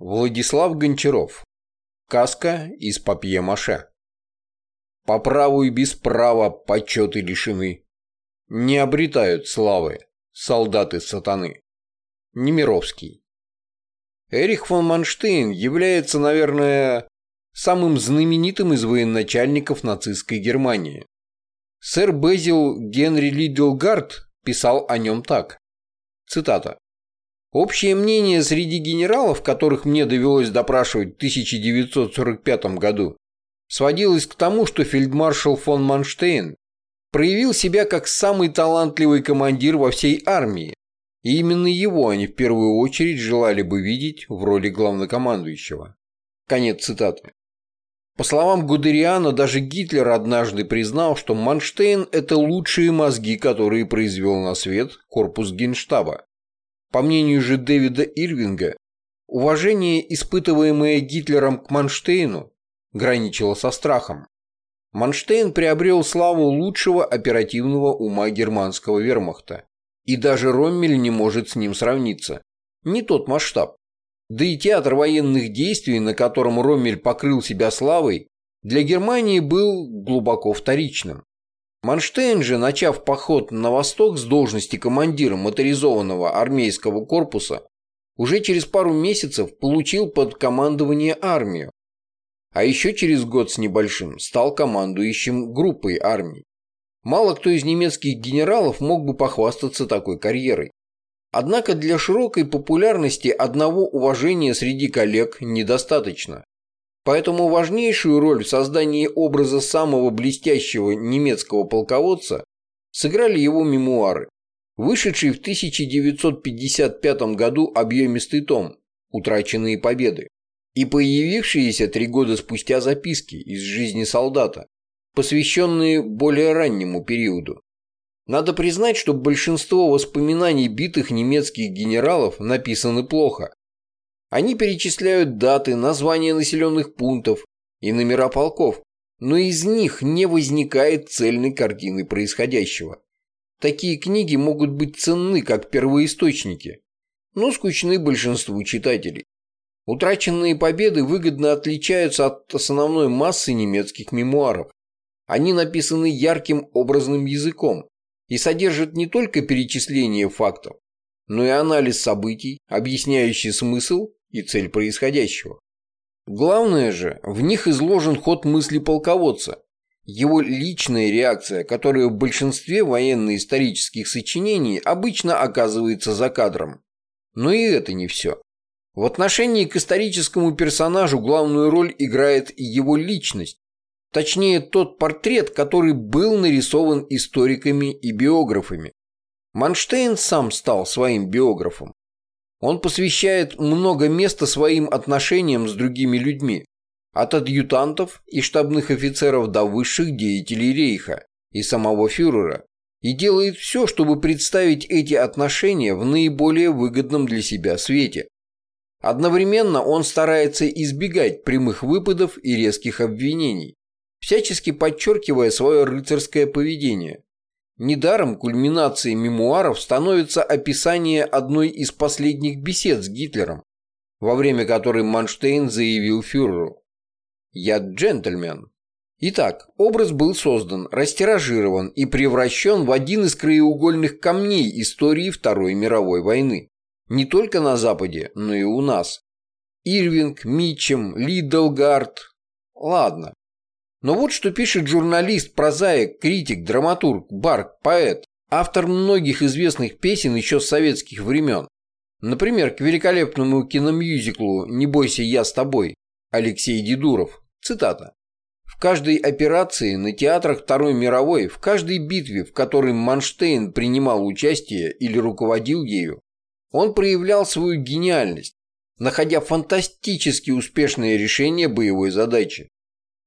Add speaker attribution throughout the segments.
Speaker 1: Владислав Гончаров. Каска из папье-маше. По праву и без права почеты лишены. Не обретают славы солдаты сатаны. Немировский. Эрих фон Манштейн является, наверное, самым знаменитым из военачальников нацистской Германии. Сэр Безил Генри Лидлгард писал о нем так. Цитата. Общее мнение среди генералов, которых мне довелось допрашивать в 1945 году, сводилось к тому, что фельдмаршал фон Манштейн проявил себя как самый талантливый командир во всей армии, и именно его они в первую очередь желали бы видеть в роли главнокомандующего. Конец цитаты. По словам Гудериана, даже Гитлер однажды признал, что Манштейн – это лучшие мозги, которые произвел на свет корпус Генштаба. По мнению же Дэвида Ирвинга, уважение, испытываемое Гитлером к Манштейну, граничило со страхом. Манштейн приобрел славу лучшего оперативного ума германского вермахта. И даже Роммель не может с ним сравниться. Не тот масштаб. Да и театр военных действий, на котором Роммель покрыл себя славой, для Германии был глубоко вторичным. Манштейн же, начав поход на восток с должности командира моторизованного армейского корпуса, уже через пару месяцев получил под командование армию, а еще через год с небольшим стал командующим группой армий. Мало кто из немецких генералов мог бы похвастаться такой карьерой. Однако для широкой популярности одного уважения среди коллег недостаточно. Поэтому важнейшую роль в создании образа самого блестящего немецкого полководца сыграли его мемуары, вышедший в 1955 году объемистый том «Утраченные победы» и появившиеся три года спустя записки из жизни солдата, посвященные более раннему периоду. Надо признать, что большинство воспоминаний битых немецких генералов написаны плохо, они перечисляют даты, названия населенных пунктов и номера полков, но из них не возникает цельной картины происходящего. Такие книги могут быть ценны как первоисточники, но скучны большинству читателей. Утраченные победы выгодно отличаются от основной массы немецких мемуаров. Они написаны ярким образным языком и содержат не только перечисление фактов, но и анализ событий, объясняющий смысл и цель происходящего. Главное же, в них изложен ход мысли полководца, его личная реакция, которая в большинстве военно-исторических сочинений обычно оказывается за кадром. Но и это не все. В отношении к историческому персонажу главную роль играет его личность, точнее тот портрет, который был нарисован историками и биографами. Манштейн сам стал своим биографом. Он посвящает много места своим отношениям с другими людьми, от адъютантов и штабных офицеров до высших деятелей рейха и самого фюрера, и делает все, чтобы представить эти отношения в наиболее выгодном для себя свете. Одновременно он старается избегать прямых выпадов и резких обвинений, всячески подчеркивая свое рыцарское поведение, Недаром кульминацией мемуаров становится описание одной из последних бесед с Гитлером, во время которой Манштейн заявил фюреру «Я джентльмен». Итак, образ был создан, растиражирован и превращен в один из краеугольных камней истории Второй мировой войны. Не только на Западе, но и у нас. Ирвинг, Митчем, Лидлгард. Ладно, но вот что пишет журналист, прозаик, критик, драматург, барк, поэт, автор многих известных песен еще с советских времен. Например, к великолепному киномюзиклу «Не бойся, я с тобой» Алексей Дедуров. Цитата. В каждой операции на театрах Второй мировой, в каждой битве, в которой Манштейн принимал участие или руководил ею, он проявлял свою гениальность, находя фантастически успешные решения боевой задачи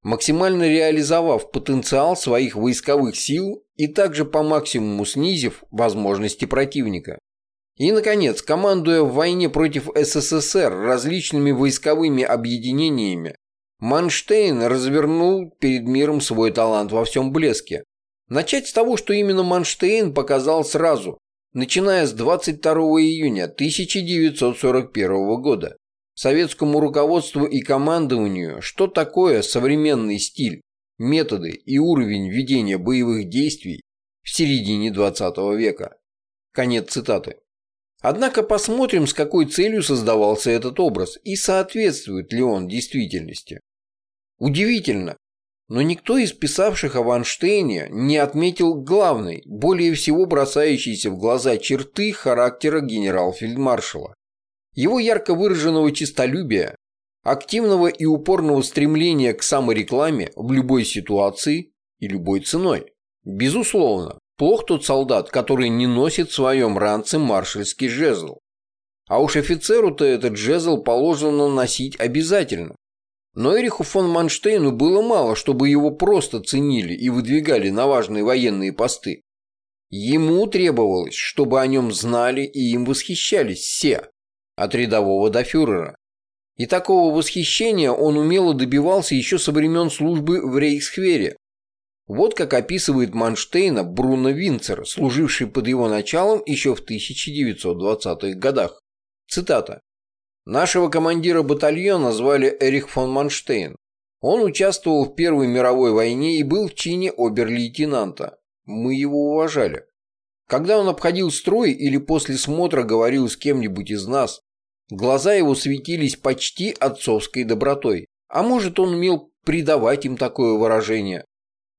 Speaker 1: максимально реализовав потенциал своих войсковых сил и также по максимуму снизив возможности противника. И, наконец, командуя в войне против СССР различными войсковыми объединениями, Манштейн развернул перед миром свой талант во всем блеске. Начать с того, что именно Манштейн показал сразу, начиная с 22 июня 1941 года. Советскому руководству и командованию, что такое современный стиль, методы и уровень ведения боевых действий в середине 20 века. Конец цитаты. Однако посмотрим, с какой целью создавался этот образ и соответствует ли он действительности. Удивительно, но никто из писавших о Ванштейне не отметил главной, более всего бросающейся в глаза черты характера генерал-фельдмаршала. Его ярко выраженного честолюбия, активного и упорного стремления к саморекламе в любой ситуации и любой ценой. Безусловно, плох тот солдат, который не носит в своем ранце маршальский жезл. А уж офицеру-то этот жезл положено носить обязательно. Но Эриху фон Манштейну было мало, чтобы его просто ценили и выдвигали на важные военные посты. Ему требовалось, чтобы о нем знали и им восхищались все, от рядового до фюрера. И такого восхищения он умело добивался еще со времен службы в Рейхсхвере. Вот как описывает Манштейна Бруно Винцер, служивший под его началом еще в 1920-х годах. Цитата. Нашего командира батальона звали Эрих фон Манштейн. Он участвовал в Первой мировой войне и был в чине обер-лейтенанта. Мы его уважали. Когда он обходил строй или после смотра говорил с кем-нибудь из нас, глаза его светились почти отцовской добротой. А может, он умел придавать им такое выражение.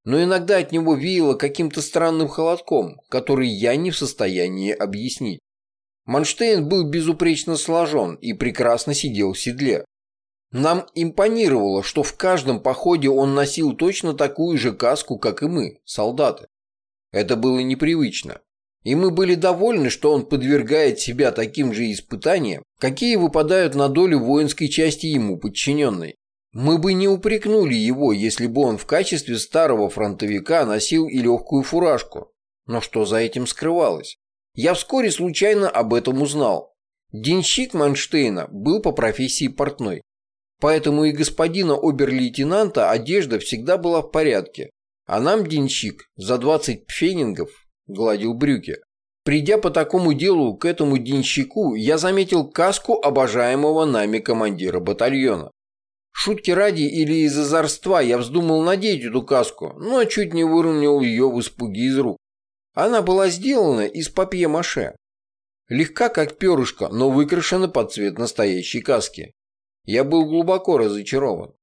Speaker 1: Но иногда от него веяло каким-то странным холодком, который я не в состоянии объяснить. Манштейн был безупречно сложен и прекрасно сидел в седле. Нам импонировало, что в каждом походе он носил точно такую же каску, как и мы, солдаты. Это было непривычно. И мы были довольны, что он подвергает себя таким же испытаниям, какие выпадают на долю воинской части ему подчиненной. Мы бы не упрекнули его, если бы он в качестве старого фронтовика носил и легкую фуражку. Но что за этим скрывалось? Я вскоре случайно об этом узнал. Денщик Манштейна был по профессии портной. Поэтому и господина обер-лейтенанта одежда всегда была в порядке. А нам денщик за 20 пфенингов гладил брюки. Придя по такому делу к этому денщику, я заметил каску обожаемого нами командира батальона. Шутки ради или из озорства я вздумал надеть эту каску, но чуть не выронил ее в испуге из рук. Она была сделана из папье-маше. Легка, как перышко, но выкрашена под цвет настоящей каски. Я был глубоко разочарован.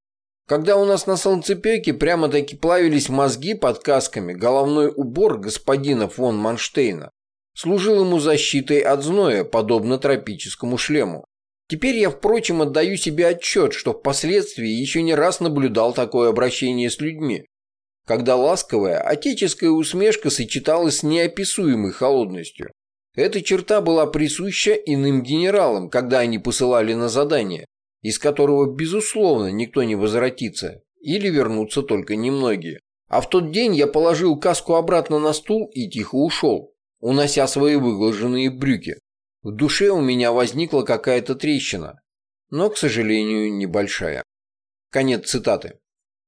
Speaker 1: Когда у нас на солнцепеке прямо-таки плавились мозги под касками, головной убор господина фон Манштейна служил ему защитой от зноя, подобно тропическому шлему. Теперь я, впрочем, отдаю себе отчет, что впоследствии еще не раз наблюдал такое обращение с людьми, когда ласковая отеческая усмешка сочеталась с неописуемой холодностью. Эта черта была присуща иным генералам, когда они посылали на задание, из которого, безусловно, никто не возвратится, или вернутся только немногие. А в тот день я положил каску обратно на стул и тихо ушел, унося свои выглаженные брюки. В душе у меня возникла какая-то трещина, но, к сожалению, небольшая. Конец цитаты.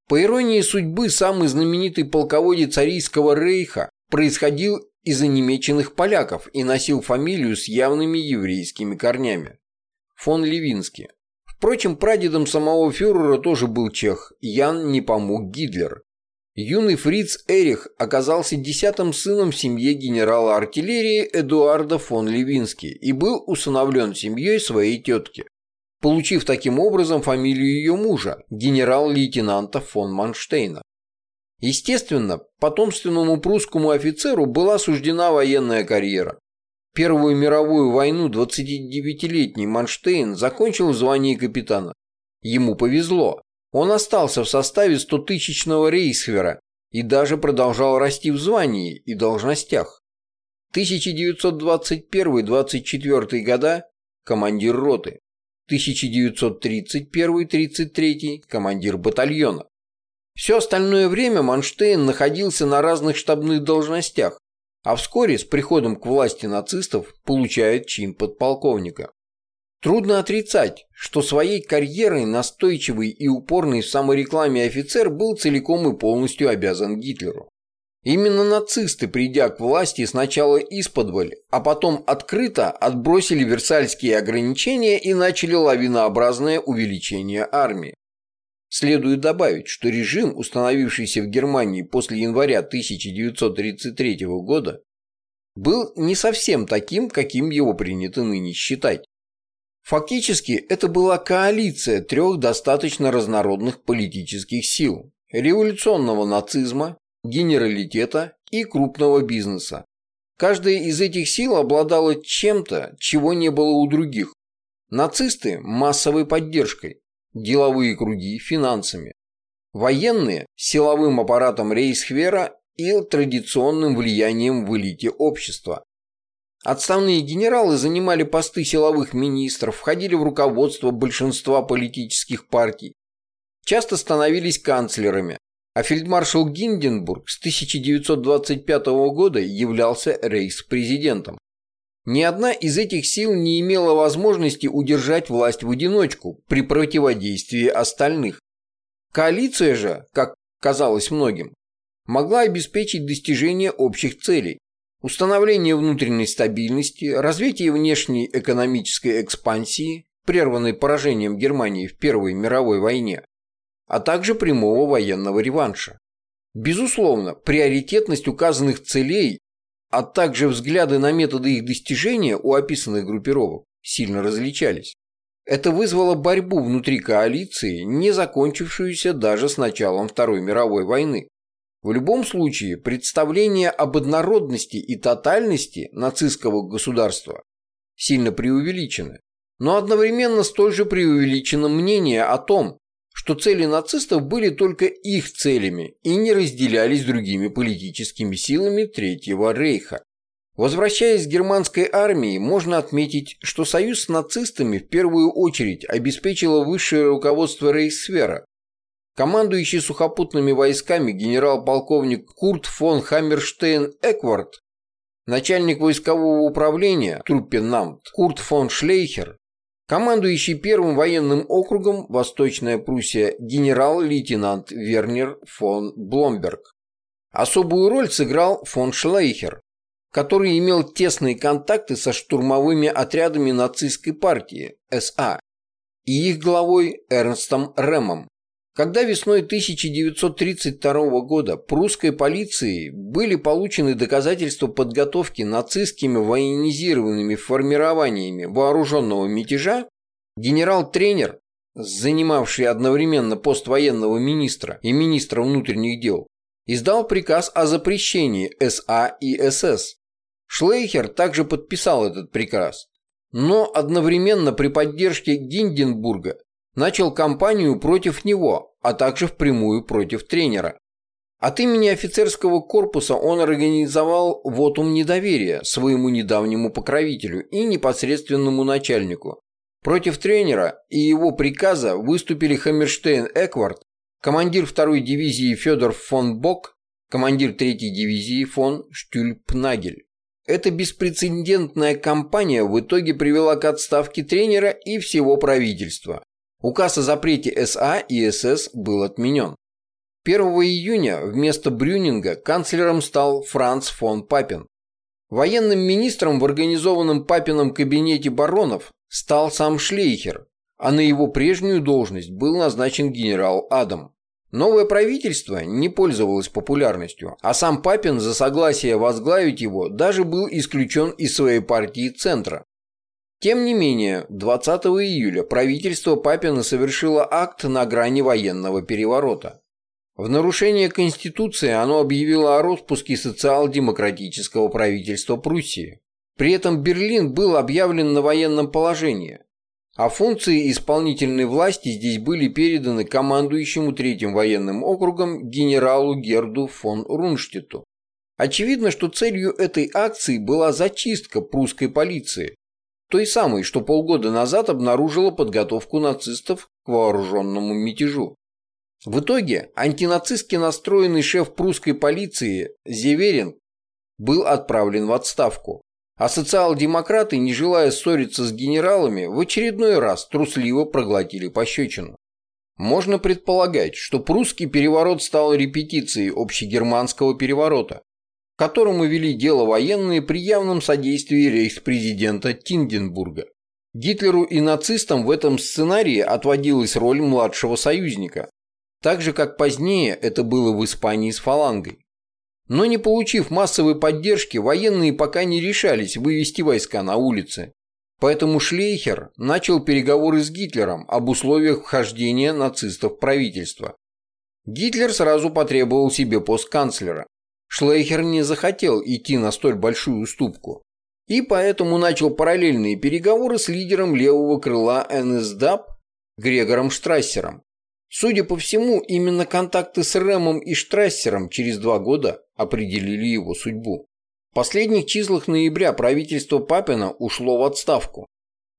Speaker 1: По иронии судьбы, самый знаменитый полководец Арийского рейха происходил из онемеченных поляков и носил фамилию с явными еврейскими корнями. Фон Левинский. Впрочем, прадедом самого фюрера тоже был чех, Ян Непомук Гитлер. Юный фриц Эрих оказался десятым сыном в семье генерала артиллерии Эдуарда фон Левинский и был усыновлен семьей своей тетки получив таким образом фамилию ее мужа, генерал-лейтенанта фон Манштейна. Естественно, потомственному прусскому офицеру была суждена военная карьера. Первую мировую войну 29-летний Манштейн закончил в звании капитана. Ему повезло. Он остался в составе 100-тысячного рейсхвера и даже продолжал расти в звании и должностях. 1921-24 года – командир роты. 1931-33 командир батальона. Все остальное время Манштейн находился на разных штабных должностях, а вскоре с приходом к власти нацистов получает чин подполковника. Трудно отрицать, что своей карьерой настойчивый и упорный в саморекламе офицер был целиком и полностью обязан Гитлеру. Именно нацисты, придя к власти сначала исподволь, а потом открыто отбросили версальские ограничения и начали лавинообразное увеличение армии. Следует добавить, что режим, установившийся в Германии после января 1933 года, был не совсем таким, каким его принято ныне считать. Фактически, это была коалиция трех достаточно разнородных политических сил – революционного нацизма, генералитета и крупного бизнеса. Каждая из этих сил обладала чем-то, чего не было у других. Нацисты – массовой поддержкой, деловые круги – финансами, военные – силовым аппаратом Рейхсхвера и традиционным влиянием в элите общества. Отставные генералы занимали посты силовых министров, входили в руководство большинства политических партий, часто становились канцлерами, а фельдмаршал Гинденбург с 1925 года являлся рейхспрезидентом. Ни одна из этих сил не имела возможности удержать власть в одиночку при противодействии остальных. Коалиция же, как казалось многим, могла обеспечить достижение общих целей, установление внутренней стабильности, развитие внешней экономической экспансии, прерванной поражением Германии в Первой мировой войне, а также прямого военного реванша. Безусловно, приоритетность указанных целей, а также взгляды на методы их достижения у описанных группировок сильно различались. Это вызвало борьбу внутри коалиции, не закончившуюся даже с началом Второй мировой войны. В любом случае, представление об однородности и тотальности нацистского государства сильно преувеличено, но одновременно столь же преувеличено мнение о том, что цели нацистов были только их целями и не разделялись другими политическими силами Третьего Рейха. Возвращаясь к германской армии, можно отметить, что союз с нацистами в первую очередь обеспечило высшее руководство Рейхсфера. Командующий сухопутными войсками генерал-полковник Курт фон Хаммерштейн-Эквард, начальник войскового управления Труппенамт Курт фон Шлейхер Командующий первым военным округом Восточная Пруссия генерал-лейтенант Вернер фон Бломберг. Особую роль сыграл фон Шлейхер, который имел тесные контакты со штурмовыми отрядами нацистской партии СА и их главой Эрнстом Ремом. Когда весной 1932 года прусской полицией были получены доказательства подготовки нацистскими военизированными формированиями вооруженного мятежа, генерал-тренер, занимавший одновременно пост военного министра и министра внутренних дел, издал приказ о запрещении СА и СС. Шлейхер также подписал этот приказ, но одновременно при поддержке Гинденбурга начал кампанию против него, а также впрямую против тренера. От имени офицерского корпуса он организовал вотум недоверия своему недавнему покровителю и непосредственному начальнику. Против тренера и его приказа выступили Хаммерштейн Эквард, командир второй дивизии Федор фон Бок, командир третьей дивизии фон Штюльпнагель. Эта беспрецедентная кампания в итоге привела к отставке тренера и всего правительства. Указ о запрете СА и СС был отменен. 1 июня вместо Брюнинга канцлером стал Франц фон Папен. Военным министром в организованном Папином кабинете баронов стал сам Шлейхер, а на его прежнюю должность был назначен генерал Адам. Новое правительство не пользовалось популярностью, а сам Папин за согласие возглавить его даже был исключен из своей партии Центра. Тем не менее, 20 июля правительство Папина совершило акт на грани военного переворота. В нарушение Конституции оно объявило о распуске социал-демократического правительства Пруссии. При этом Берлин был объявлен на военном положении, а функции исполнительной власти здесь были переданы командующему Третьим военным округом генералу Герду фон Рунштету. Очевидно, что целью этой акции была зачистка прусской полиции, той самой, что полгода назад обнаружила подготовку нацистов к вооруженному мятежу. В итоге антинацистски настроенный шеф прусской полиции Зеверин был отправлен в отставку, а социал-демократы, не желая ссориться с генералами, в очередной раз трусливо проглотили пощечину. Можно предполагать, что прусский переворот стал репетицией общегерманского переворота, которому вели дело военные при явном содействии рейхспрезидента Тинденбурга. Гитлеру и нацистам в этом сценарии отводилась роль младшего союзника, так же как позднее это было в Испании с фалангой. Но не получив массовой поддержки, военные пока не решались вывести войска на улицы. Поэтому Шлейхер начал переговоры с Гитлером об условиях вхождения нацистов в правительство. Гитлер сразу потребовал себе пост канцлера. Шлейхер не захотел идти на столь большую уступку. И поэтому начал параллельные переговоры с лидером левого крыла НСДАП Грегором Штрассером. Судя по всему, именно контакты с Рэмом и Штрассером через два года определили его судьбу. В последних числах ноября правительство Папина ушло в отставку,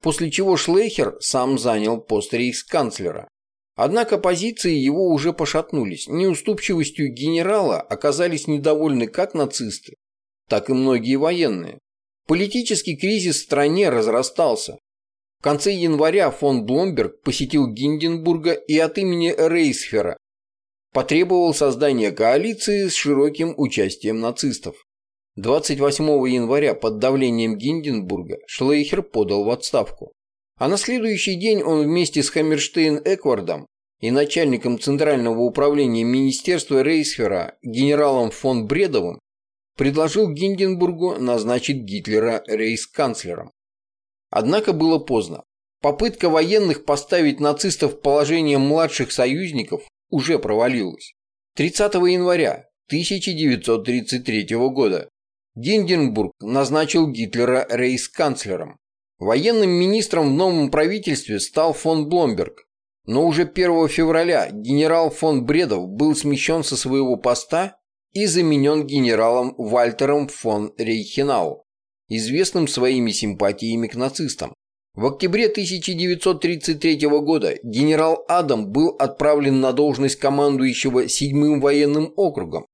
Speaker 1: после чего Шлейхер сам занял пост рейхсканцлера. Однако позиции его уже пошатнулись. Неуступчивостью генерала оказались недовольны как нацисты, так и многие военные. Политический кризис в стране разрастался. В конце января фон Бломберг посетил Гинденбурга и от имени Рейсфера потребовал создания коалиции с широким участием нацистов. 28 января под давлением Гинденбурга Шлейхер подал в отставку. А на следующий день он вместе с Хаммерштейн-Эквардом и начальником Центрального управления Министерства Рейсфера генералом фон Бредовым предложил Гинденбургу назначить Гитлера рейхсканцлером. Однако было поздно. Попытка военных поставить нацистов в положение младших союзников уже провалилась. 30 января 1933 года Гинденбург назначил Гитлера рейхсканцлером. Военным министром в новом правительстве стал фон Бломберг, но уже 1 февраля генерал фон Бредов был смещен со своего поста и заменен генералом Вальтером фон Рейхенау, известным своими симпатиями к нацистам. В октябре 1933 года генерал Адам был отправлен на должность командующего 7-м военным округом,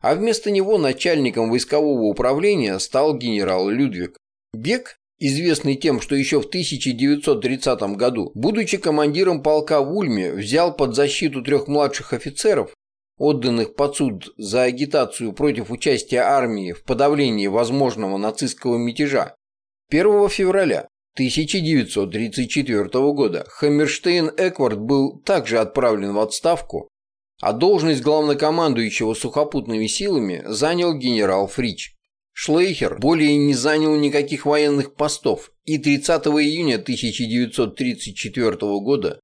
Speaker 1: а вместо него начальником войскового управления стал генерал Людвиг. Бек известный тем, что еще в 1930 году, будучи командиром полка в Ульме, взял под защиту трех младших офицеров, отданных под суд за агитацию против участия армии в подавлении возможного нацистского мятежа. 1 февраля 1934 года Хаммерштейн Эквард был также отправлен в отставку, а должность главнокомандующего сухопутными силами занял генерал Фрич. Шлейхер более не занял никаких военных постов и 30 июня 1934 года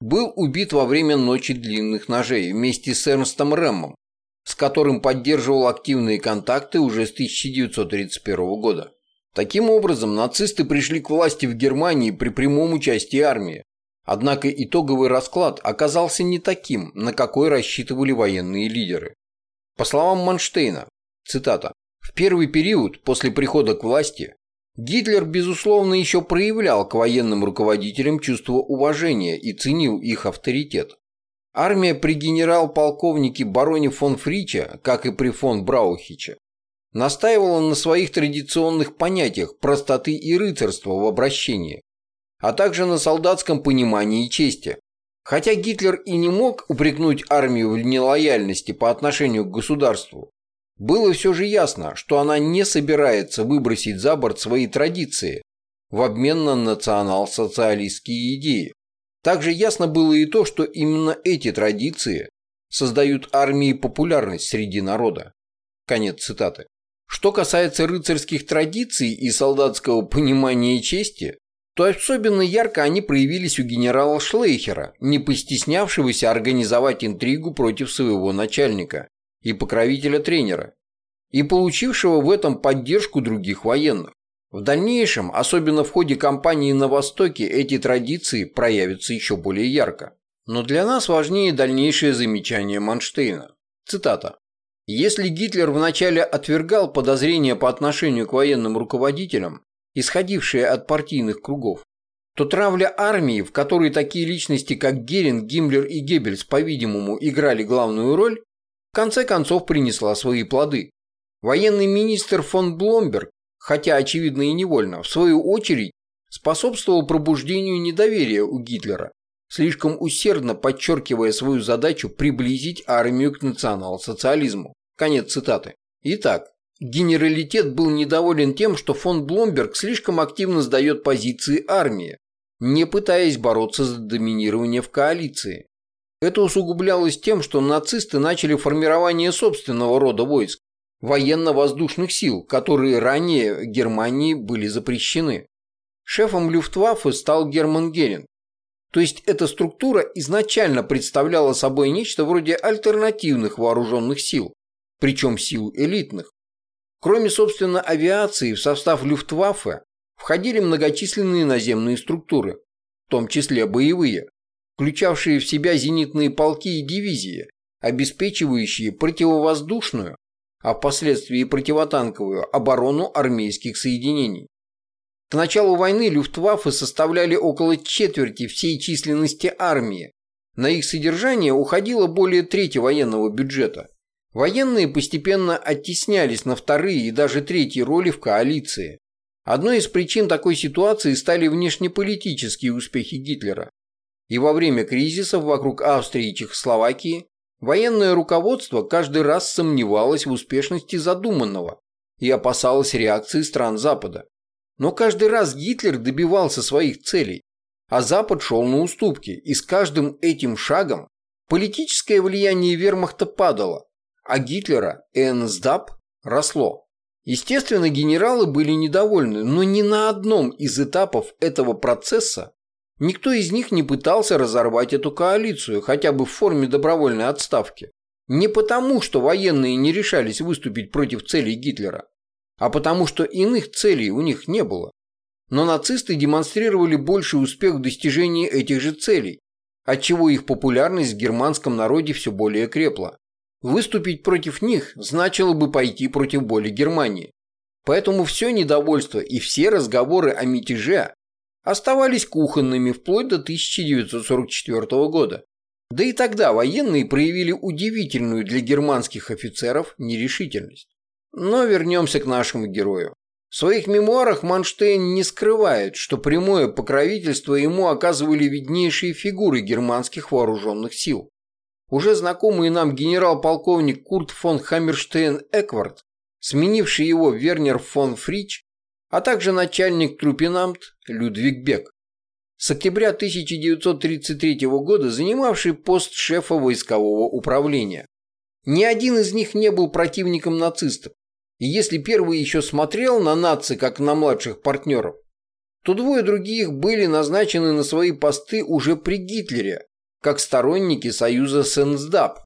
Speaker 1: был убит во время Ночи длинных ножей вместе с Эрнстом Рэммом, с которым поддерживал активные контакты уже с 1931 года. Таким образом, нацисты пришли к власти в Германии при прямом участии армии. Однако итоговый расклад оказался не таким, на какой рассчитывали военные лидеры. По словам Манштейна, цитата, в первый период после прихода к власти Гитлер, безусловно, еще проявлял к военным руководителям чувство уважения и ценил их авторитет. Армия при генерал-полковнике бароне фон Фрича, как и при фон Браухиче, настаивала на своих традиционных понятиях простоты и рыцарства в обращении, а также на солдатском понимании чести. Хотя Гитлер и не мог упрекнуть армию в нелояльности по отношению к государству, было все же ясно, что она не собирается выбросить за борт свои традиции в обмен на национал-социалистские идеи. Также ясно было и то, что именно эти традиции создают армии популярность среди народа. Конец цитаты. Что касается рыцарских традиций и солдатского понимания чести, то особенно ярко они проявились у генерала Шлейхера, не постеснявшегося организовать интригу против своего начальника и покровителя тренера, и получившего в этом поддержку других военных. В дальнейшем, особенно в ходе кампании на Востоке, эти традиции проявятся еще более ярко. Но для нас важнее дальнейшее замечание Манштейна. Цитата. «Если Гитлер вначале отвергал подозрения по отношению к военным руководителям, исходившие от партийных кругов, то травля армии, в которой такие личности, как Геринг, Гиммлер и Геббельс, по-видимому, играли главную роль, в конце концов принесла свои плоды. Военный министр фон Бломберг, хотя очевидно и невольно, в свою очередь способствовал пробуждению недоверия у Гитлера слишком усердно подчеркивая свою задачу приблизить армию к национал-социализму. Конец цитаты. Итак, генералитет был недоволен тем, что фон Бломберг слишком активно сдает позиции армии, не пытаясь бороться за доминирование в коалиции. Это усугублялось тем, что нацисты начали формирование собственного рода войск, военно-воздушных сил, которые ранее Германии были запрещены. Шефом Люфтваффе стал Герман Геринг. То есть эта структура изначально представляла собой нечто вроде альтернативных вооруженных сил, причем сил элитных. Кроме, собственно, авиации, в состав Люфтваффе входили многочисленные наземные структуры, в том числе боевые, включавшие в себя зенитные полки и дивизии, обеспечивающие противовоздушную, а впоследствии противотанковую оборону армейских соединений. К началу войны Люфтваффе составляли около четверти всей численности армии. На их содержание уходило более трети военного бюджета. Военные постепенно оттеснялись на вторые и даже третьи роли в коалиции. Одной из причин такой ситуации стали внешнеполитические успехи Гитлера. И во время кризисов вокруг Австрии и Чехословакии военное руководство каждый раз сомневалось в успешности задуманного и опасалось реакции стран Запада. Но каждый раз Гитлер добивался своих целей, а Запад шел на уступки, и с каждым этим шагом политическое влияние вермахта падало, а Гитлера НСДАП росло. Естественно, генералы были недовольны, но ни на одном из этапов этого процесса никто из них не пытался разорвать эту коалицию, хотя бы в форме добровольной отставки. Не потому, что военные не решались выступить против целей Гитлера, а потому, что иных целей у них не было. Но нацисты демонстрировали больший успех в достижении этих же целей, отчего их популярность в германском народе все более крепла. Выступить против них значило бы пойти против воли Германии. Поэтому все недовольство и все разговоры о мятеже оставались кухонными вплоть до 1944 года. Да и тогда военные проявили удивительную для германских офицеров нерешительность. Но вернемся к нашему герою. В своих мемуарах Манштейн не скрывает, что прямое покровительство ему оказывали виднейшие фигуры германских вооруженных сил. Уже знакомый нам генерал-полковник Курт фон Хаммерштейн-Эквард, сменивший его Вернер фон Фрич, а также начальник трупинамт Людвиг Бек. С октября 1933 года занимавший пост шефа войскового управления. Ни один из них не был противником нацистов, и если первый еще смотрел на нации как на младших партнеров, то двое других были назначены на свои посты уже при Гитлере, как сторонники союза с НСДАП,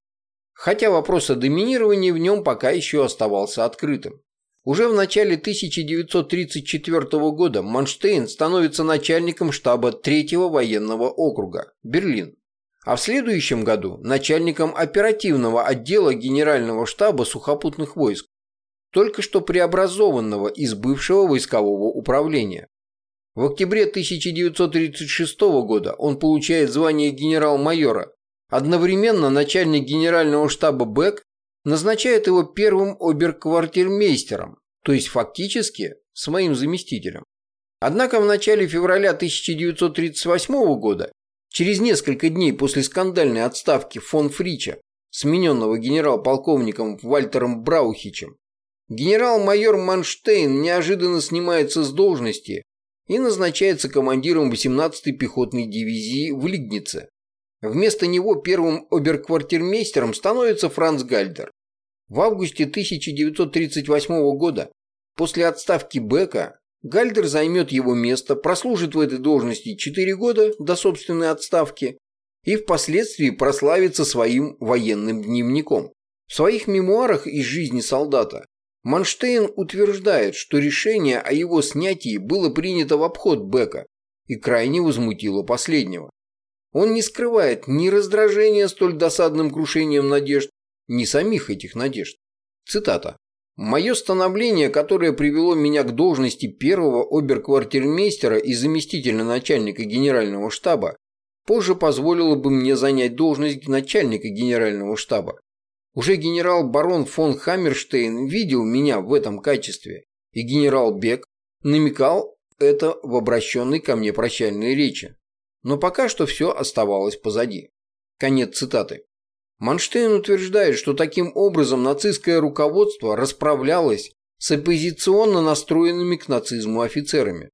Speaker 1: хотя вопрос о доминировании в нем пока еще оставался открытым. Уже в начале 1934 года Манштейн становится начальником штаба 3-го военного округа, Берлин, а в следующем году начальником оперативного отдела Генерального штаба сухопутных войск, только что преобразованного из бывшего войскового управления. В октябре 1936 года он получает звание генерал-майора. Одновременно начальник генерального штаба Бек назначает его первым оберквартирмейстером, то есть фактически своим заместителем. Однако в начале февраля 1938 года, через несколько дней после скандальной отставки фон Фрича, смененного генерал-полковником Вальтером Браухичем, генерал-майор Манштейн неожиданно снимается с должности и назначается командиром 18-й пехотной дивизии в Лигнице. Вместо него первым оберквартирмейстером становится Франц Гальдер. В августе 1938 года, после отставки Бека, Гальдер займет его место, прослужит в этой должности 4 года до собственной отставки и впоследствии прославится своим военным дневником. В своих мемуарах из жизни солдата Манштейн утверждает, что решение о его снятии было принято в обход Бека и крайне возмутило последнего. Он не скрывает ни раздражения столь досадным крушением надежд, ни самих этих надежд. Цитата. «Мое становление, которое привело меня к должности первого оберквартирмейстера и заместителя начальника генерального штаба, позже позволило бы мне занять должность начальника генерального штаба. Уже генерал-барон фон Хаммерштейн видел меня в этом качестве, и генерал Бек намекал это в обращенной ко мне прощальной речи. Но пока что все оставалось позади. Конец цитаты. Манштейн утверждает, что таким образом нацистское руководство расправлялось с оппозиционно настроенными к нацизму офицерами.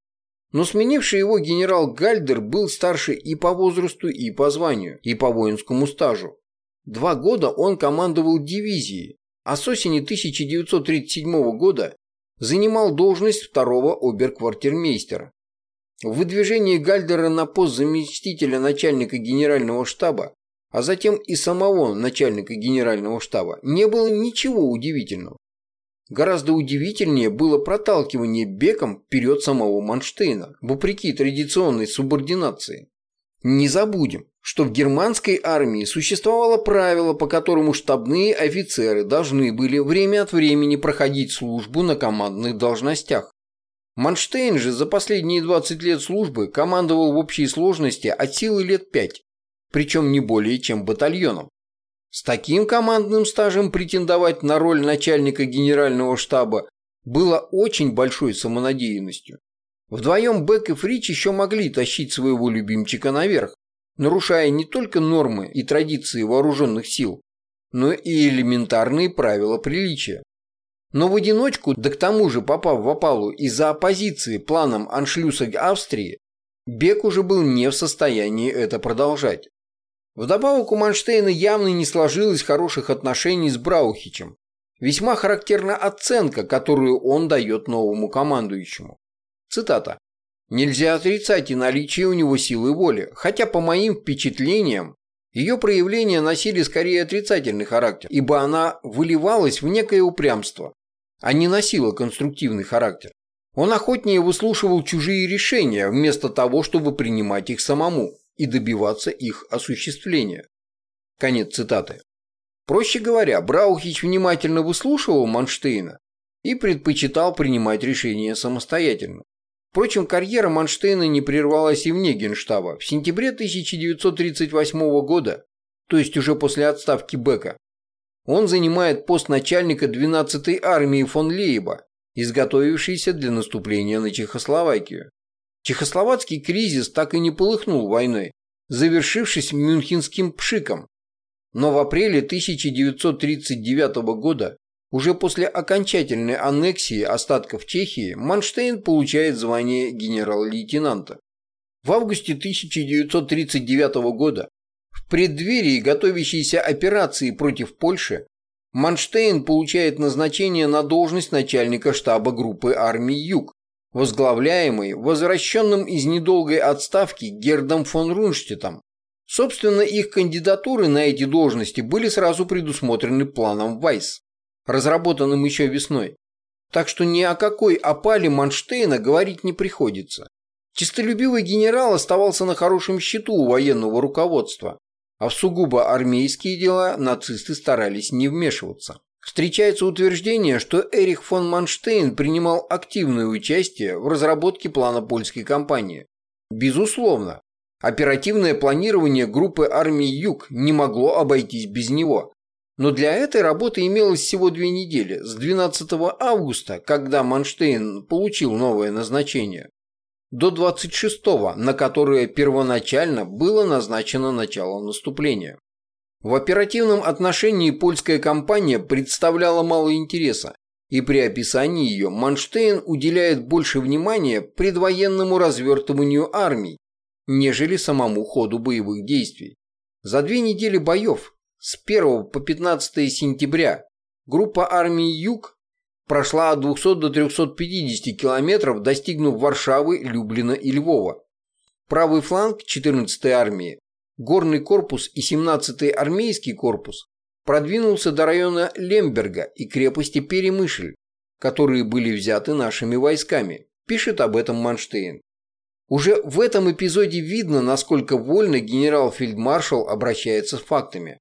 Speaker 1: Но сменивший его генерал Гальдер был старше и по возрасту, и по званию, и по воинскому стажу. Два года он командовал дивизией, а с осени 1937 года занимал должность второго оберквартирмейстера. В выдвижении Гальдера на пост заместителя начальника генерального штаба, а затем и самого начальника генерального штаба, не было ничего удивительного. Гораздо удивительнее было проталкивание Беком вперед самого Манштейна, вопреки традиционной субординации. Не забудем, что в германской армии существовало правило, по которому штабные офицеры должны были время от времени проходить службу на командных должностях. Манштейн же за последние 20 лет службы командовал в общей сложности от силы лет 5, причем не более чем батальоном. С таким командным стажем претендовать на роль начальника генерального штаба было очень большой самонадеянностью. Вдвоем Бек и Фрич еще могли тащить своего любимчика наверх, нарушая не только нормы и традиции вооруженных сил, но и элементарные правила приличия. Но в одиночку, да к тому же попав в опалу из-за оппозиции планам аншлюса Австрии, Бек уже был не в состоянии это продолжать. Вдобавок у Манштейна явно не сложилось хороших отношений с Браухичем. Весьма характерна оценка, которую он дает новому командующему. Цитата. «Нельзя отрицать и наличие у него силы воли, хотя по моим впечатлениям ее проявления носили скорее отрицательный характер, ибо она выливалась в некое упрямство, а не носила конструктивный характер. Он охотнее выслушивал чужие решения, вместо того, чтобы принимать их самому и добиваться их осуществления. Конец цитаты. Проще говоря, Браухич внимательно выслушивал Манштейна и предпочитал принимать решения самостоятельно. Впрочем, карьера Манштейна не прервалась и вне Генштаба. В сентябре 1938 года, то есть уже после отставки Бека, он занимает пост начальника 12-й армии фон Лейба, изготовившейся для наступления на Чехословакию. Чехословацкий кризис так и не полыхнул войной, завершившись Мюнхенским пшиком. Но в апреле 1939 года, уже после окончательной аннексии остатков Чехии, Манштейн получает звание генерал-лейтенанта. В августе 1939 года, преддверии готовящейся операции против Польши, Манштейн получает назначение на должность начальника штаба группы армий Юг, возглавляемый возвращенным из недолгой отставки Гердом фон Рунштетом. Собственно, их кандидатуры на эти должности были сразу предусмотрены планом Вайс, разработанным еще весной. Так что ни о какой опале Манштейна говорить не приходится. Чистолюбивый генерал оставался на хорошем счету у военного руководства, а в сугубо армейские дела нацисты старались не вмешиваться. Встречается утверждение, что Эрих фон Манштейн принимал активное участие в разработке плана польской кампании. Безусловно, оперативное планирование группы армий Юг не могло обойтись без него. Но для этой работы имелось всего две недели, с 12 августа, когда Манштейн получил новое назначение, до 26 на которое первоначально было назначено начало наступления. В оперативном отношении польская компания представляла мало интереса, и при описании ее Манштейн уделяет больше внимания предвоенному развертыванию армий, нежели самому ходу боевых действий. За две недели боев, с 1 по 15 сентября, группа армий «Юг» прошла от 200 до 350 километров, достигнув Варшавы, Люблина и Львова. Правый фланг 14-й армии Горный корпус и 17-й армейский корпус продвинулся до района Лемберга и крепости Перемышль, которые были взяты нашими войсками, пишет об этом Манштейн. Уже в этом эпизоде видно, насколько вольно генерал-фельдмаршал обращается с фактами.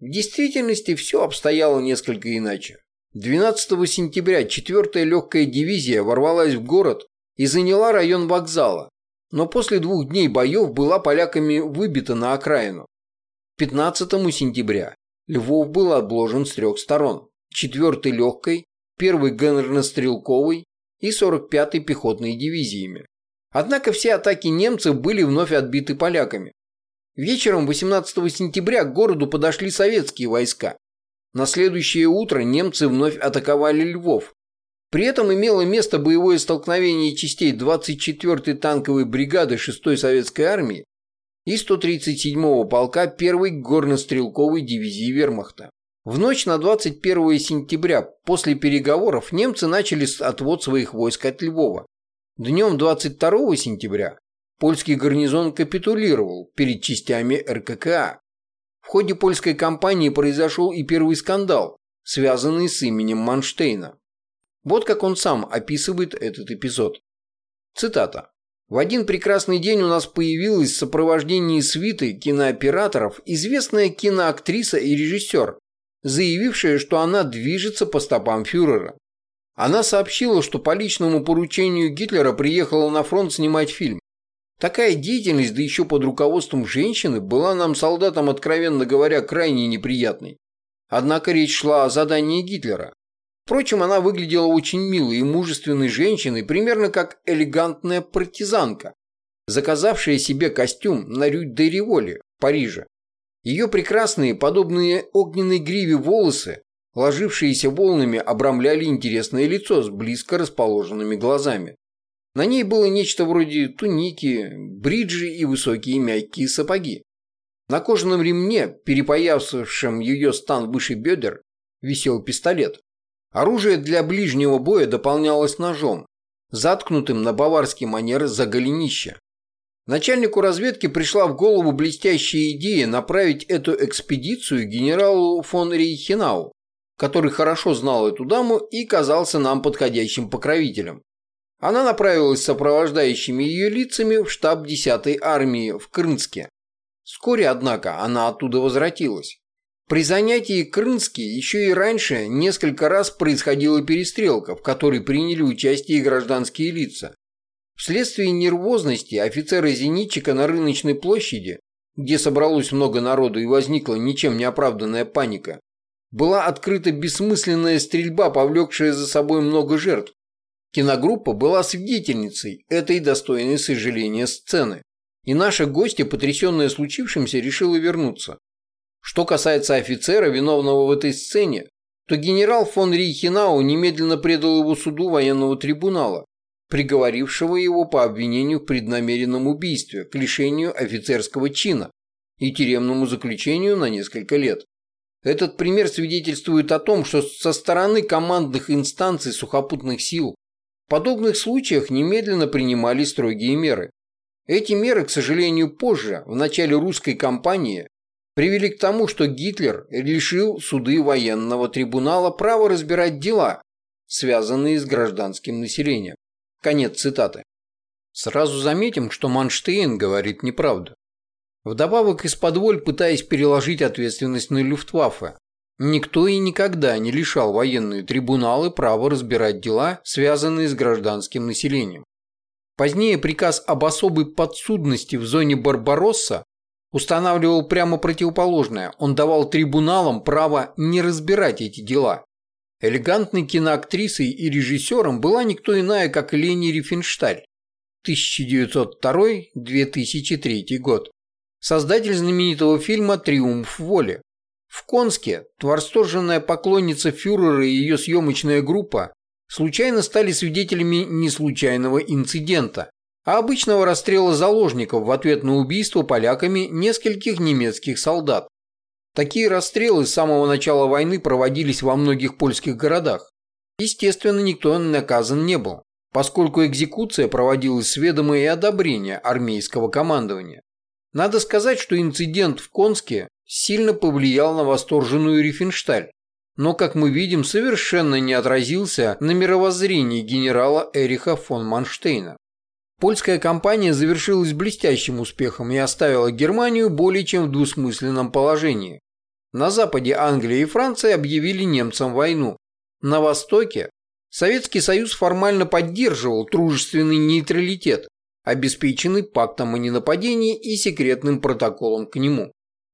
Speaker 1: В действительности все обстояло несколько иначе. 12 сентября 4-я легкая дивизия ворвалась в город и заняла район вокзала, но после двух дней боев была поляками выбита на окраину. 15 сентября Львов был обложен с трех сторон. 4-й легкой, 1-й генерно-стрелковой и 45-й пехотной дивизиями. Однако все атаки немцев были вновь отбиты поляками. Вечером 18 сентября к городу подошли советские войска. На следующее утро немцы вновь атаковали Львов. При этом имело место боевое столкновение частей 24-й танковой бригады 6-й советской армии и 137-го полка 1-й горнострелковой дивизии вермахта. В ночь на 21 сентября после переговоров немцы начали отвод своих войск от Львова. Днем 22 сентября польский гарнизон капитулировал перед частями РККА. Ходе польской кампании произошел и первый скандал, связанный с именем Манштейна. Вот как он сам описывает этот эпизод. Цитата. В один прекрасный день у нас появилась в сопровождении свиты кинооператоров известная киноактриса и режиссер, заявившая, что она движется по стопам фюрера. Она сообщила, что по личному поручению Гитлера приехала на фронт снимать фильм. Такая деятельность, да еще под руководством женщины, была нам, солдатам, откровенно говоря, крайне неприятной. Однако речь шла о задании Гитлера. Впрочем, она выглядела очень милой и мужественной женщиной, примерно как элегантная партизанка, заказавшая себе костюм на Рюд-де-Риволе в Париже. Ее прекрасные, подобные огненной гриве волосы, ложившиеся волнами, обрамляли интересное лицо с близко расположенными глазами. На ней было нечто вроде туники, бриджи и высокие мягкие сапоги. На кожаном ремне, перепоясавшем ее стан выше бедер, висел пистолет. Оружие для ближнего боя дополнялось ножом, заткнутым на баварский манер за голенище. Начальнику разведки пришла в голову блестящая идея направить эту экспедицию генералу фон Рейхенау, который хорошо знал эту даму и казался нам подходящим покровителем. Она направилась с сопровождающими ее лицами в штаб 10-й армии в Крынске. Вскоре, однако, она оттуда возвратилась. При занятии Крынски еще и раньше несколько раз происходила перестрелка, в которой приняли участие гражданские лица. Вследствие нервозности офицера-зенитчика на рыночной площади, где собралось много народу и возникла ничем не оправданная паника, была открыта бессмысленная стрельба, повлекшая за собой много жертв. Киногруппа была свидетельницей этой достойной сожаления сцены, и наша гостья, потрясенная случившимся, решила вернуться. Что касается офицера, виновного в этой сцене, то генерал фон Рейхенау немедленно предал его суду военного трибунала, приговорившего его по обвинению в преднамеренном убийстве к лишению офицерского чина и тюремному заключению на несколько лет. Этот пример свидетельствует о том, что со стороны командных инстанций сухопутных сил подобных случаях немедленно принимали строгие меры. Эти меры, к сожалению, позже, в начале русской кампании, привели к тому, что Гитлер лишил суды военного трибунала права разбирать дела, связанные с гражданским населением. Конец цитаты. Сразу заметим, что Манштейн говорит неправду. Вдобавок из-под пытаясь переложить ответственность на Люфтваффе, никто и никогда не лишал военные трибуналы права разбирать дела, связанные с гражданским населением. Позднее приказ об особой подсудности в зоне Барбаросса устанавливал прямо противоположное. Он давал трибуналам право не разбирать эти дела. Элегантной киноактрисой и режиссером была никто иная, как Лени Рифеншталь. 1902-2003 год. Создатель знаменитого фильма «Триумф воли». В Конске творсторженная поклонница фюрера и ее съемочная группа случайно стали свидетелями неслучайного инцидента, а обычного расстрела заложников в ответ на убийство поляками нескольких немецких солдат. Такие расстрелы с самого начала войны проводились во многих польских городах. Естественно, никто наказан не был, поскольку экзекуция проводилась с ведома и одобрения армейского командования. Надо сказать, что инцидент в Конске сильно повлиял на восторженную Рифеншталь, но, как мы видим, совершенно не отразился на мировоззрении генерала Эриха фон Манштейна. Польская кампания завершилась блестящим успехом и оставила Германию более чем в двусмысленном положении. На западе Англия и Франция объявили немцам войну. На востоке Советский Союз формально поддерживал дружественный нейтралитет, обеспеченный пактом о ненападении и секретным протоколом к нему.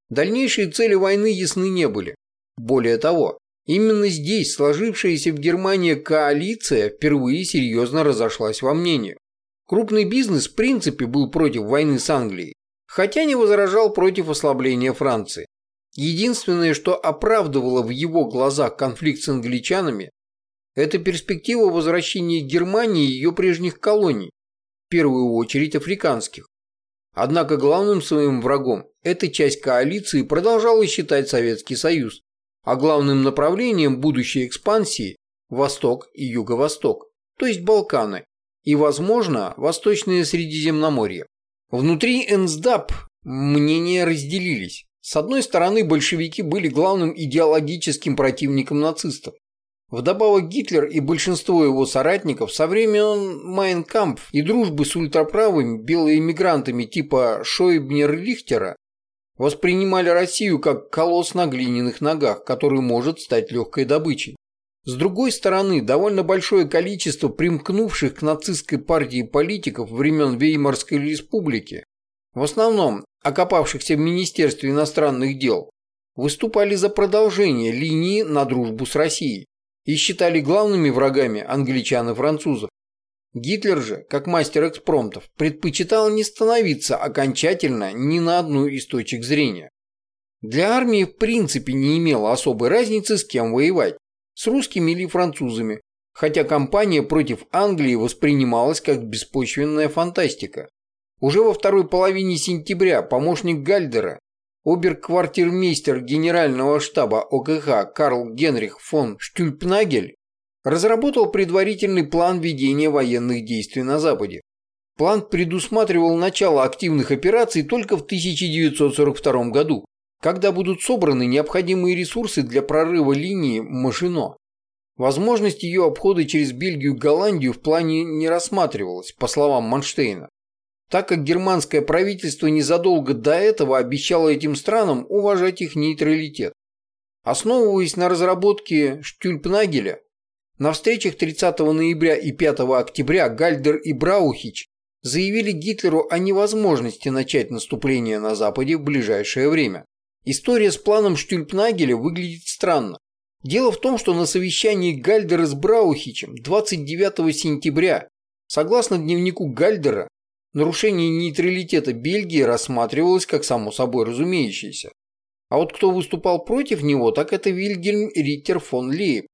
Speaker 1: Дальнейшие цели войны ясны не были. Более того, именно здесь сложившаяся в Германии коалиция впервые серьезно разошлась во мнении. Крупный бизнес в принципе был против войны с Англией, хотя не возражал против ослабления Франции. Единственное, что оправдывало в его глазах конфликт с англичанами, это перспектива возвращения Германии и ее прежних колоний, в первую очередь африканских. Однако главным своим врагом эта часть коалиции продолжала считать Советский Союз, а главным направлением будущей экспансии – Восток и Юго-Восток, то есть Балканы, и, возможно, Восточное Средиземноморье. Внутри НСДАП мнения разделились. С одной стороны, большевики были главным идеологическим противником нацистов. Вдобавок Гитлер и большинство его соратников со времен Майнкампф и дружбы с ультраправыми белоэмигрантами типа Шойбнер-Рихтера воспринимали Россию как колосс на глиняных ногах, который может стать легкой добычей. С другой стороны, довольно большое количество примкнувших к нацистской партии политиков времен Веймарской республики, в основном окопавшихся в Министерстве иностранных дел, выступали за продолжение линии на дружбу с Россией и считали главными врагами англичан и французов. Гитлер же, как мастер экспромтов, предпочитал не становиться окончательно ни на одну из точек зрения. Для армии в принципе не имело особой разницы, с кем воевать, с русскими или французами, хотя кампания против Англии воспринималась как беспочвенная фантастика. Уже во второй половине сентября помощник Гальдера, оберквартирмейстер генерального штаба ОКХ Карл Генрих фон Штюльпнагель разработал предварительный план ведения военных действий на Западе. План предусматривал начало активных операций только в 1942 году, когда будут собраны необходимые ресурсы для прорыва линии Машино. Возможность ее обхода через Бельгию и Голландию в плане не рассматривалась, по словам Манштейна, так как германское правительство незадолго до этого обещало этим странам уважать их нейтралитет. Основываясь на разработке Штюльпнагеля, на встречах 30 ноября и 5 октября Гальдер и Браухич заявили Гитлеру о невозможности начать наступление на Западе в ближайшее время. История с планом Штюльпнагеля выглядит странно. Дело в том, что на совещании Гальдера с Браухичем 29 сентября, согласно дневнику Гальдера, нарушение нейтралитета Бельгии рассматривалось как само собой разумеющееся. А вот кто выступал против него, так это Вильгельм Риттер фон Лейб,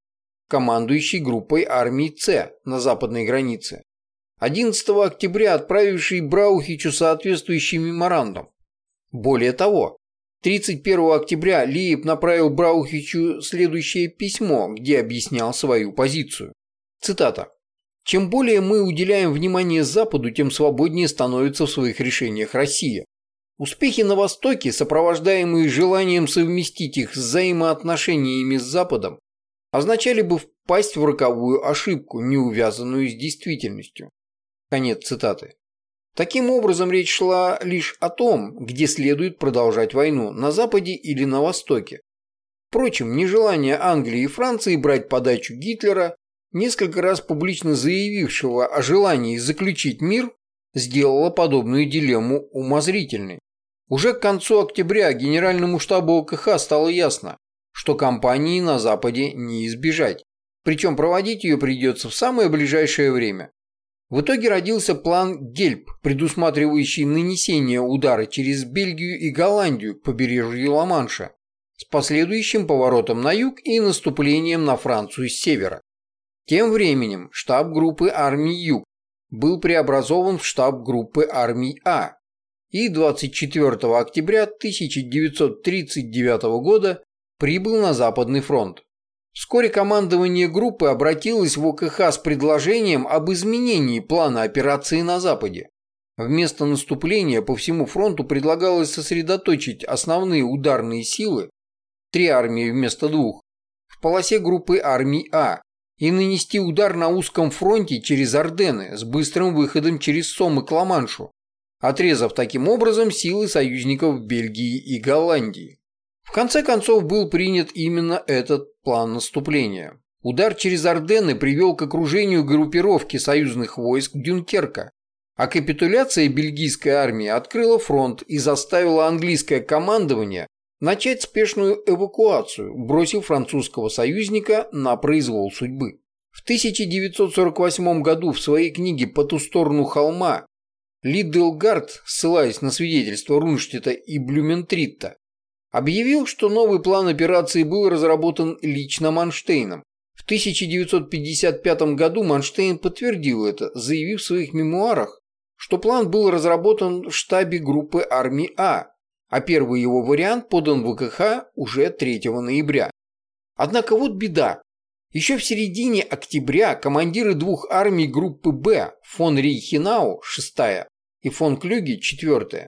Speaker 1: командующий группой армии С на западной границе. 11 октября отправивший Браухичу соответствующий меморандум. Более того, 31 октября Лиеб направил Браухичу следующее письмо, где объяснял свою позицию. Цитата. «Чем более мы уделяем внимание Западу, тем свободнее становится в своих решениях Россия. Успехи на Востоке, сопровождаемые желанием совместить их с взаимоотношениями с Западом, означали бы впасть в роковую ошибку, не увязанную с действительностью. Конец цитаты. Таким образом, речь шла лишь о том, где следует продолжать войну, на Западе или на Востоке. Впрочем, нежелание Англии и Франции брать подачу Гитлера, несколько раз публично заявившего о желании заключить мир, сделало подобную дилемму умозрительной. Уже к концу октября Генеральному штабу ОКХ стало ясно, что кампании на Западе не избежать. Причем проводить ее придется в самое ближайшее время. В итоге родился план Гельп, предусматривающий нанесение удара через Бельгию и Голландию к побережью Ла-Манша, с последующим поворотом на юг и наступлением на Францию с севера. Тем временем штаб группы армий Юг был преобразован в штаб группы армий А, и 24 октября 1939 года прибыл на Западный фронт. Вскоре командование группы обратилось в ОКХ с предложением об изменении плана операции на Западе. Вместо наступления по всему фронту предлагалось сосредоточить основные ударные силы, три армии вместо двух, в полосе группы армий А и нанести удар на узком фронте через Ордены с быстрым выходом через Сом и Кламаншу, отрезав таким образом силы союзников Бельгии и Голландии. В конце концов был принят именно этот план наступления. Удар через Ордены привел к окружению группировки союзных войск Дюнкерка, а капитуляция бельгийской армии открыла фронт и заставила английское командование начать спешную эвакуацию, бросив французского союзника на произвол судьбы. В 1948 году в своей книге «По ту сторону холма» Лидделгард, ссылаясь на свидетельства Рунштета и Блюментритта, объявил, что новый план операции был разработан лично Манштейном. В 1955 году Манштейн подтвердил это, заявив в своих мемуарах, что план был разработан в штабе группы армии А, а первый его вариант подан в ВКХ уже 3 ноября. Однако вот беда. Еще в середине октября командиры двух армий группы «Б» фон Рейхенау, 6 и фон Клюге, 4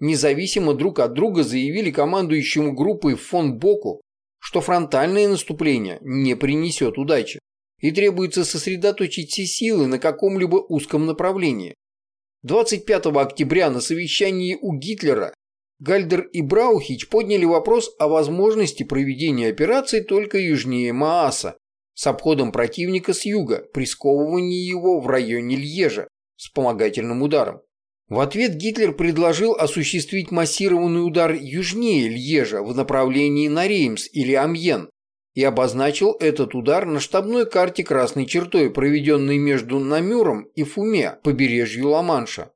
Speaker 1: независимо друг от друга заявили командующему группой фон Боку, что фронтальное наступление не принесет удачи и требуется сосредоточить все силы на каком-либо узком направлении. 25 октября на совещании у Гитлера Гальдер и Браухич подняли вопрос о возможности проведения операции только южнее Мааса, с обходом противника с юга, при сковывании его в районе Льежа, вспомогательным ударом. В ответ Гитлер предложил осуществить массированный удар южнее Льежа в направлении на Реймс или Амьен и обозначил этот удар на штабной карте красной чертой, проведенной между Намюром и Фуме, побережью Ла-Манша.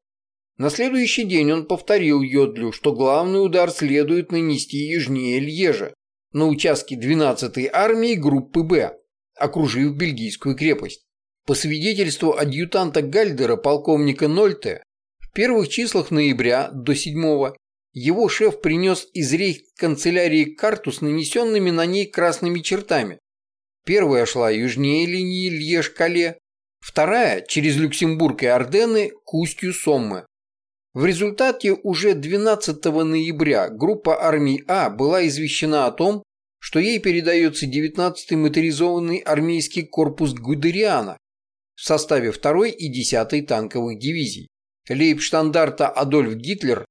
Speaker 1: На следующий день он повторил Йодлю, что главный удар следует нанести южнее Льежа, на участке 12-й армии группы «Б», окружив бельгийскую крепость. По свидетельству адъютанта Гальдера полковника Нольте, в первых числах ноября до 7 его шеф принес из рейх-канцелярии карту с нанесенными на ней красными чертами. Первая шла южнее линии Льеж-Кале, вторая – через Люксембург и Ордены к устью Соммы. В результате уже 12 ноября группа армий А была извещена о том, что ей передается 19-й моторизованный армейский корпус Гудериана в составе 2-й и 10-й танковых дивизий, лейбштандарта Адольф Гитлер,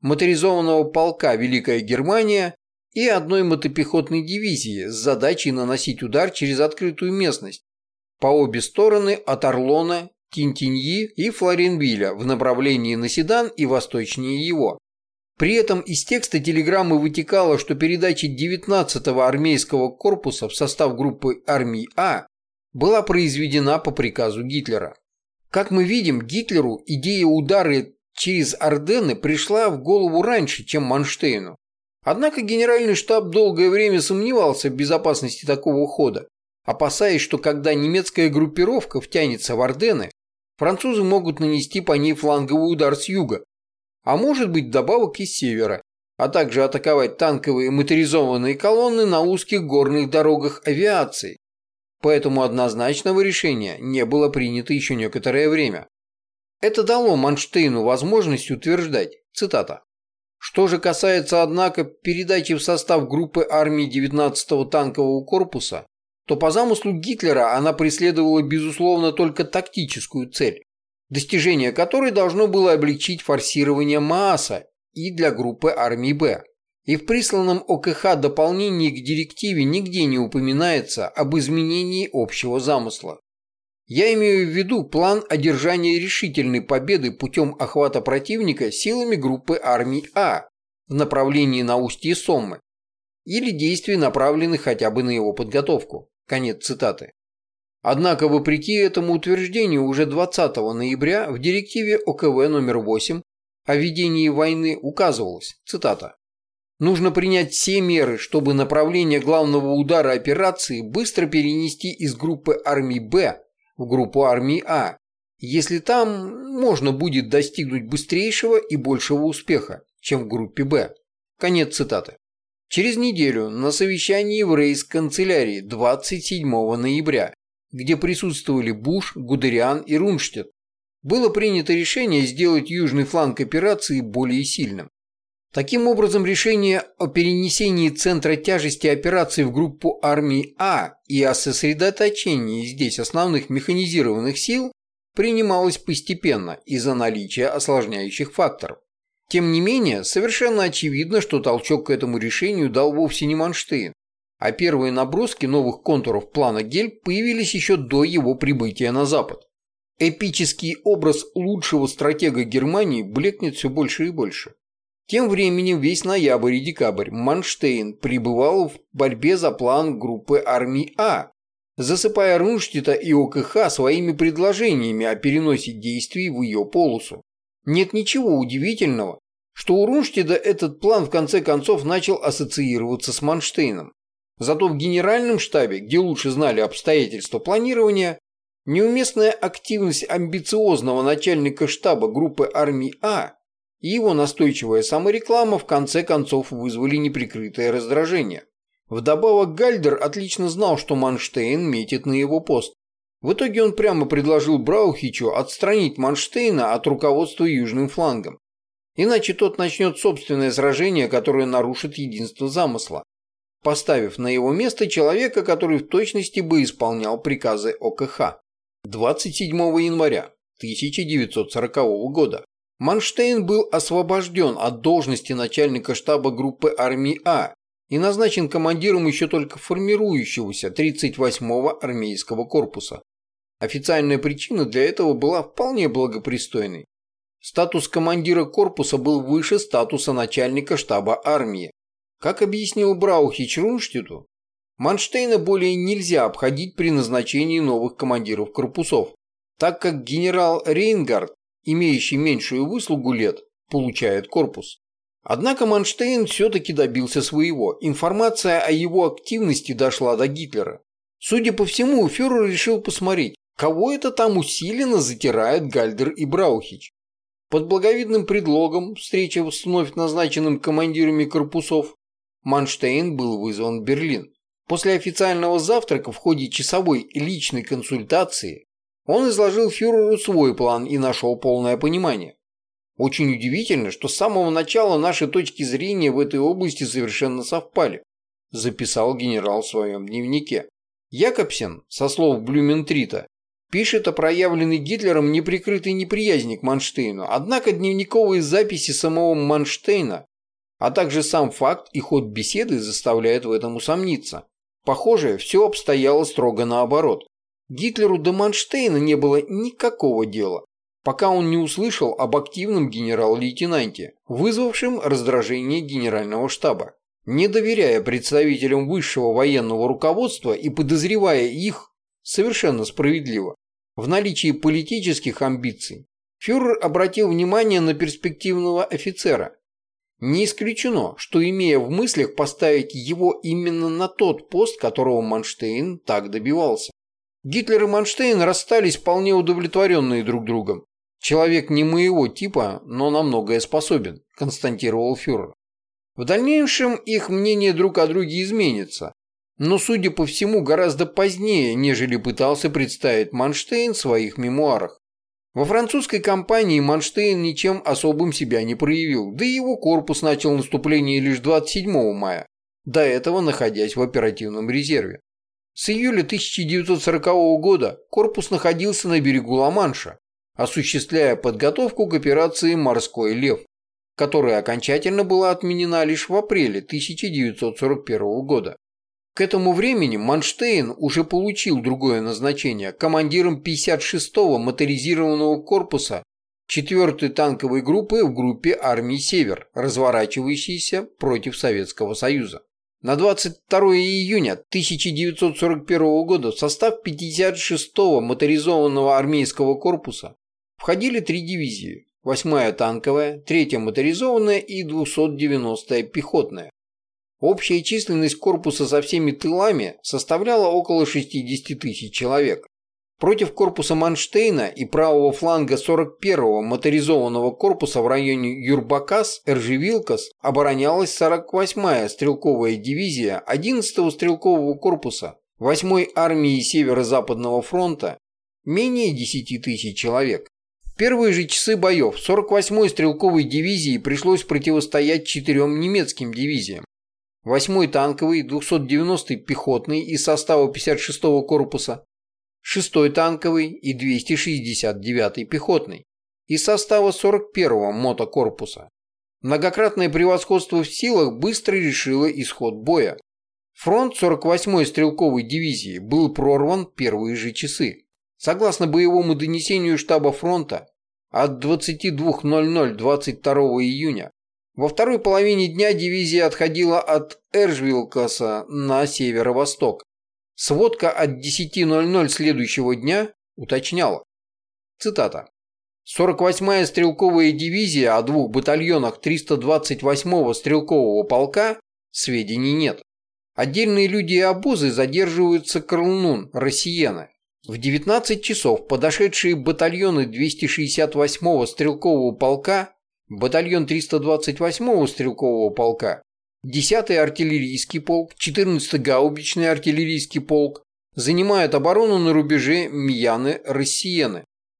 Speaker 1: моторизованного полка Великая Германия и одной мотопехотной дивизии с задачей наносить удар через открытую местность по обе стороны от Орлона Тинтиньи и Флоренвилля в направлении на Седан и восточнее его. При этом из текста телеграммы вытекало, что передача 19-го армейского корпуса в состав группы армий А была произведена по приказу Гитлера. Как мы видим, Гитлеру идея удара через Ордены пришла в голову раньше, чем Манштейну. Однако генеральный штаб долгое время сомневался в безопасности такого хода, опасаясь, что когда немецкая группировка втянется в Ордены, французы могут нанести по ней фланговый удар с юга, а может быть добавок из севера, а также атаковать танковые моторизованные колонны на узких горных дорогах авиации. Поэтому однозначного решения не было принято еще некоторое время. Это дало Манштейну возможность утверждать, цитата, что же касается, однако, передачи в состав группы армии 19-го танкового корпуса, то по замыслу Гитлера она преследовала, безусловно, только тактическую цель, достижение которой должно было облегчить форсирование Мааса и для группы армии Б. И в присланном ОКХ дополнении к директиве нигде не упоминается об изменении общего замысла. Я имею в виду план одержания решительной победы путем охвата противника силами группы армий А в направлении на устье Соммы или действий, направленных хотя бы на его подготовку. Конец цитаты. Однако, вопреки этому утверждению, уже 20 ноября в директиве ОКВ номер 8 о ведении войны указывалось, цитата, «Нужно принять все меры, чтобы направление главного удара операции быстро перенести из группы армий Б в группу армий А, если там можно будет достигнуть быстрейшего и большего успеха, чем в группе Б». Конец цитаты. Через неделю на совещании в рейс-канцелярии 27 ноября, где присутствовали Буш, Гудериан и Рунштедт, было принято решение сделать южный фланг операции более сильным. Таким образом, решение о перенесении центра тяжести операции в группу армии А и о сосредоточении здесь основных механизированных сил принималось постепенно из-за наличия осложняющих факторов. Тем не менее, совершенно очевидно, что толчок к этому решению дал вовсе не Манштейн, а первые наброски новых контуров плана Гель появились еще до его прибытия на Запад. Эпический образ лучшего стратега Германии блекнет все больше и больше. Тем временем весь ноябрь и декабрь Манштейн пребывал в борьбе за план группы армий А, засыпая Рунштита и ОКХ своими предложениями о переносе действий в ее полосу. Нет ничего удивительного, что у Рунштида этот план в конце концов начал ассоциироваться с Манштейном. Зато в генеральном штабе, где лучше знали обстоятельства планирования, неуместная активность амбициозного начальника штаба группы армий А и его настойчивая самореклама в конце концов вызвали неприкрытое раздражение. Вдобавок Гальдер отлично знал, что Манштейн метит на его пост. В итоге он прямо предложил Браухичу отстранить Манштейна от руководства южным флангом. Иначе тот начнет собственное сражение, которое нарушит единство замысла, поставив на его место человека, который в точности бы исполнял приказы ОКХ. 27 января 1940 года Манштейн был освобожден от должности начальника штаба группы армии А и назначен командиром еще только формирующегося 38-го армейского корпуса. Официальная причина для этого была вполне благопристойной. Статус командира корпуса был выше статуса начальника штаба армии. Как объяснил Браухич Рунштиту, Манштейна более нельзя обходить при назначении новых командиров корпусов, так как генерал Рейнгард, имеющий меньшую выслугу лет, получает корпус. Однако Манштейн все-таки добился своего. Информация о его активности дошла до Гитлера. Судя по всему, фюрер решил посмотреть, кого это там усиленно затирают Гальдер и Браухич. Под благовидным предлогом встречи с вновь назначенным командирами корпусов Манштейн был вызван в Берлин. После официального завтрака в ходе часовой личной консультации он изложил фюреру свой план и нашел полное понимание. Очень удивительно, что с самого начала наши точки зрения в этой области совершенно совпали, записал генерал в своем дневнике. Якобсен, со слов Блюментрита, пишет о проявленной Гитлером неприкрытой неприязни к Манштейну, однако дневниковые записи самого Манштейна, а также сам факт и ход беседы заставляют в этом усомниться. Похоже, все обстояло строго наоборот. Гитлеру до Манштейна не было никакого дела, пока он не услышал об активном генерал-лейтенанте, вызвавшем раздражение генерального штаба. Не доверяя представителям высшего военного руководства и подозревая их, совершенно справедливо, в наличии политических амбиций, фюрер обратил внимание на перспективного офицера. Не исключено, что имея в мыслях поставить его именно на тот пост, которого Манштейн так добивался. Гитлер и Манштейн расстались вполне удовлетворенные друг другом. «Человек не моего типа, но на многое способен», – констатировал фюрер. В дальнейшем их мнение друг о друге изменится, но, судя по всему, гораздо позднее, нежели пытался представить Манштейн в своих мемуарах. Во французской кампании Манштейн ничем особым себя не проявил, да и его корпус начал наступление лишь 27 мая, до этого находясь в оперативном резерве. С июля 1940 года корпус находился на берегу Ла-Манша, осуществляя подготовку к операции «Морской лев», которая окончательно была отменена лишь в апреле 1941 года. К этому времени Манштейн уже получил другое назначение командиром 56-го моторизированного корпуса 4-й танковой группы в группе армии «Север», разворачивающейся против Советского Союза. На 22 июня 1941 года в состав 56-го моторизованного армейского корпуса входили три дивизии – 8-я танковая, 3-я моторизованная и 290-я пехотная. Общая численность корпуса со всеми тылами составляла около 60 тысяч человек. Против корпуса Манштейна и правого фланга 41-го моторизованного корпуса в районе Юрбакас, Эржевилкас оборонялась 48-я стрелковая дивизия 11-го стрелкового корпуса 8-й армии Северо-Западного фронта менее 10 тысяч человек. В первые же часы боев 48-й стрелковой дивизии пришлось противостоять четырем немецким дивизиям. 8-й танковый, 290-й пехотный из состава 56-го корпуса, 6-й танковый и 269-й пехотный из состава 41-го мотокорпуса. Многократное превосходство в силах быстро решило исход боя. Фронт 48-й стрелковой дивизии был прорван первые же часы. Согласно боевому донесению штаба фронта, от 22.00 22 июня во второй половине дня дивизия отходила от Эржвилкаса на северо-восток. Сводка от 10.00 следующего дня уточняла. Цитата. 48-я стрелковая дивизия о двух батальонах 328-го стрелкового полка сведений нет. Отдельные люди и обозы задерживаются Крылнун, россияне. В 19 часов подошедшие батальоны 268-го стрелкового полка, батальон 328-го стрелкового полка, 10-й артиллерийский полк, 14-й гаубичный артиллерийский полк занимают оборону на рубеже Мьяны-Россиены.